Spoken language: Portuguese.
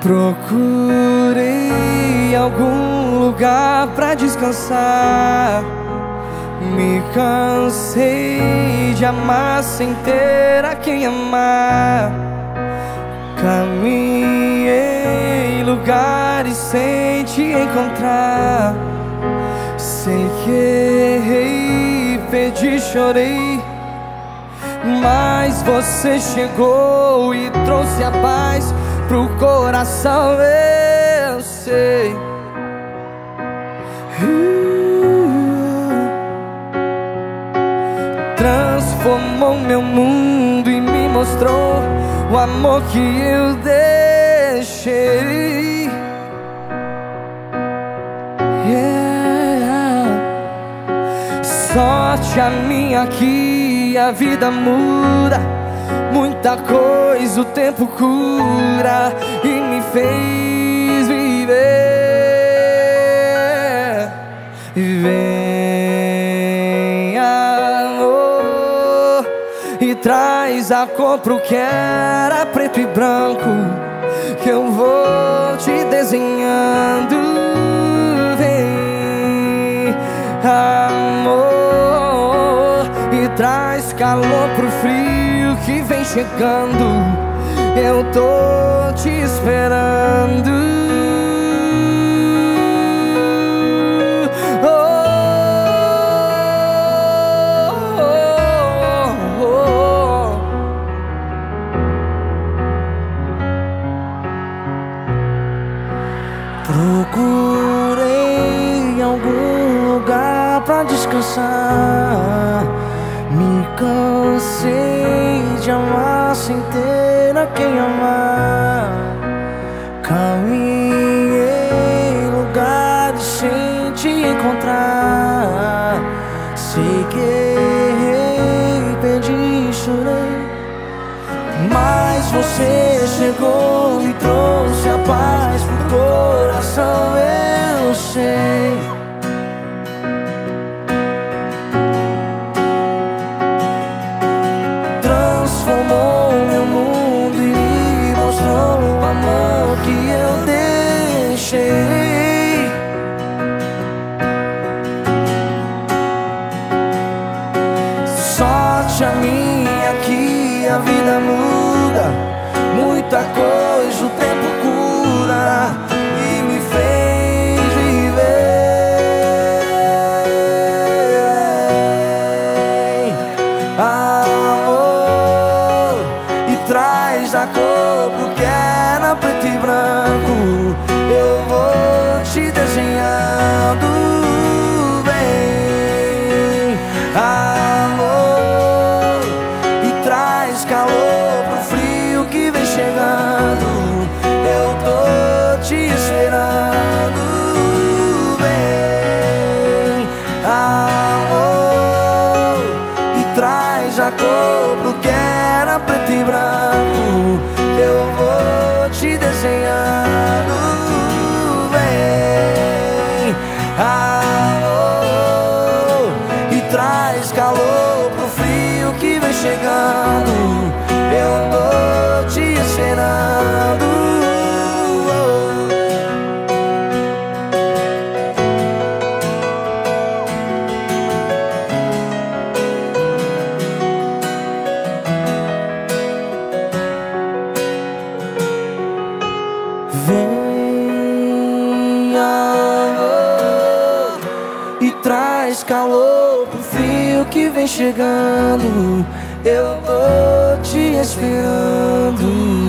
Procurei algum lugar pra descansar. Me cansei de amar sem ter a quem amar. Caminhei lugares sem te encontrar. Sei que errei, pedi, chorei. Mas você chegou e trouxe a paz pro coração, eu sei. Transformou meu mundo e me mostrou o amor que eu deixei. Sorte a minha que a vida muda. Muita coisa o tempo cura e me fez viver. Vem, amor, e traz a cor pro que era preto e branco, que eu vou te desenhando. Vem, amor, traz calor pro frio que vem chegando, eu tô te esperando. Oh, oh, oh, Procurei algum lugar pra descansar. Cansei de amar sem ter a quem amar. Caminhei lugares sem te encontrar. Sei que errei, pedi, chorei. Mas você chegou e trouxe a paz pro coração, eu sei. A minha que a vida muda, muita coisa o tempo cura e me fez viver. Amor, e traz a cor pro que era preto e branco. Eu vou te desenhando a cor pro que era preto e branco. Eu vou te desenhando Venha e traz calor pro frio que vem chegando. Eu tô te esperando.